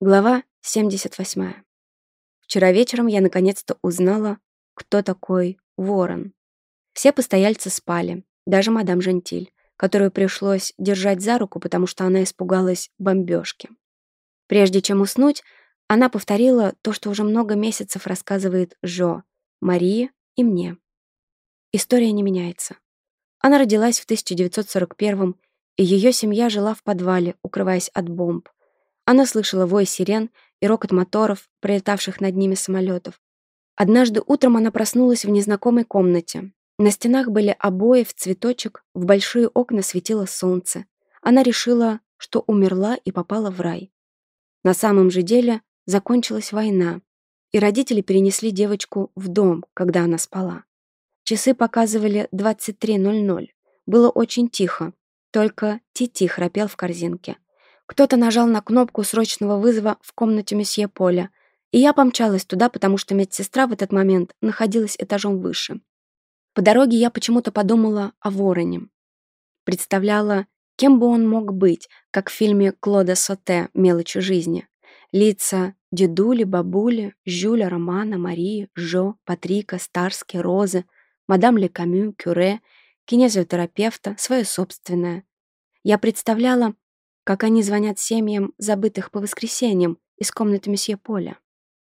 Глава 78. Вчера вечером я наконец-то узнала, кто такой Ворон. Все постояльцы спали, даже мадам Жентиль, которую пришлось держать за руку, потому что она испугалась бомбежки. Прежде чем уснуть, она повторила то, что уже много месяцев рассказывает Жо, Марии и мне. История не меняется. Она родилась в 1941 и ее семья жила в подвале, укрываясь от бомб, она слышала вой сирен и рокот моторов, пролетавших над ними самолетов. Однажды утром она проснулась в незнакомой комнате. На стенах были обои в цветочек, в большие окна светило солнце. Она решила, что умерла и попала в рай. На самом же деле закончилась война, и родители перенесли девочку в дом, когда она спала. Часы показывали 23.00. Было очень тихо, только Тити храпел в корзинке. Кто-то нажал на кнопку срочного вызова в комнате месье Поля, и я помчалась туда, потому что медсестра в этот момент находилась этажом выше. По дороге я почему-то подумала о вороне. Представляла, кем бы он мог быть, как в фильме Клода Соте «Мелочи жизни». Лица дедули, бабули, Жюля, Романа, Марии, Жо, Патрика, Старски, Розы, мадам Лекамю, Кюре, кинезиотерапевта, свое собственное. Я представляла, как они звонят семьям, забытых по воскресеньям, из комнаты месье Поля.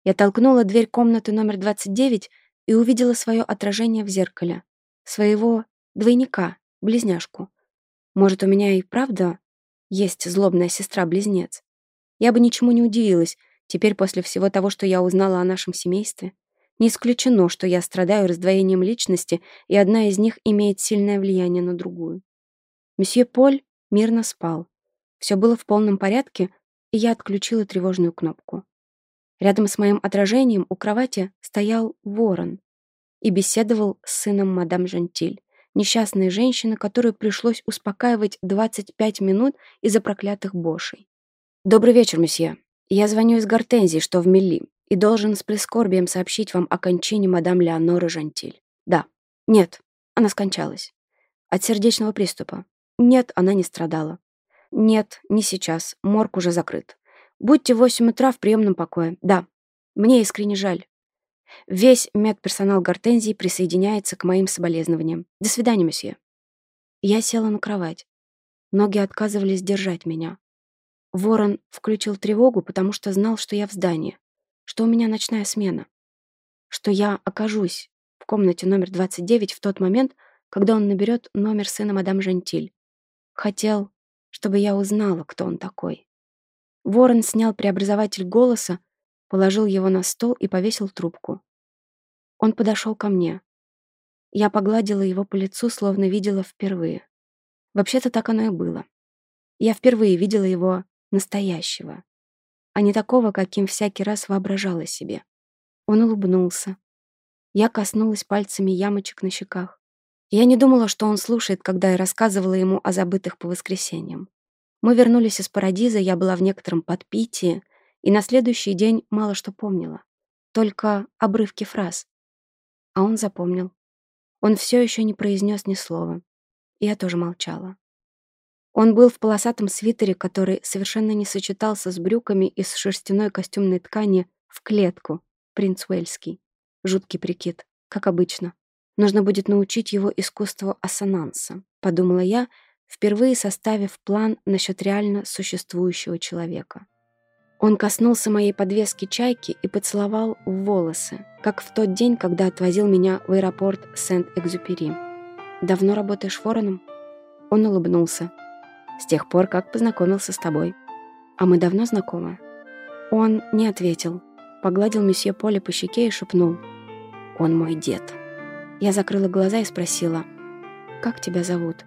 Я толкнула дверь комнаты номер 29 и увидела свое отражение в зеркале. Своего двойника, близняшку. Может, у меня и правда есть злобная сестра-близнец? Я бы ничему не удивилась, теперь после всего того, что я узнала о нашем семействе. Не исключено, что я страдаю раздвоением личности, и одна из них имеет сильное влияние на другую. Месье Поль мирно спал. Все было в полном порядке, и я отключила тревожную кнопку. Рядом с моим отражением у кровати стоял ворон и беседовал с сыном мадам Жантиль, несчастной женщины, которую пришлось успокаивать 25 минут из-за проклятых бошей. «Добрый вечер, месье. Я звоню из Гортензии, что в Милли, и должен с прискорбием сообщить вам о кончине мадам Леоноры Жантиль. Да. Нет. Она скончалась. От сердечного приступа. Нет, она не страдала. «Нет, не сейчас. Морг уже закрыт. Будьте в восемь утра в приемном покое. Да, мне искренне жаль. Весь медперсонал Гортензии присоединяется к моим соболезнованиям. До свидания, месье». Я села на кровать. Ноги отказывались держать меня. Ворон включил тревогу, потому что знал, что я в здании, что у меня ночная смена, что я окажусь в комнате номер 29 в тот момент, когда он наберет номер сына мадам Жентиль. Хотел чтобы я узнала, кто он такой. Ворон снял преобразователь голоса, положил его на стол и повесил трубку. Он подошел ко мне. Я погладила его по лицу, словно видела впервые. Вообще-то так оно и было. Я впервые видела его настоящего, а не такого, каким всякий раз воображала себе. Он улыбнулся. Я коснулась пальцами ямочек на щеках. Я не думала, что он слушает, когда я рассказывала ему о забытых по воскресеньям. Мы вернулись из Парадиза, я была в некотором подпитии, и на следующий день мало что помнила. Только обрывки фраз. А он запомнил. Он все еще не произнес ни слова. И я тоже молчала. Он был в полосатом свитере, который совершенно не сочетался с брюками из шерстяной костюмной ткани в клетку, принц Уэльский. Жуткий прикид, как обычно. Нужно будет научить его искусству ассонанса, подумала я, впервые составив план насчет реально существующего человека. Он коснулся моей подвески чайки и поцеловал в волосы, как в тот день, когда отвозил меня в аэропорт Сент-Экзюпери. «Давно работаешь вороном?» Он улыбнулся. «С тех пор, как познакомился с тобой. А мы давно знакомы?» Он не ответил, погладил месье Поле по щеке и шепнул. «Он мой дед». Я закрыла глаза и спросила, «Как тебя зовут?»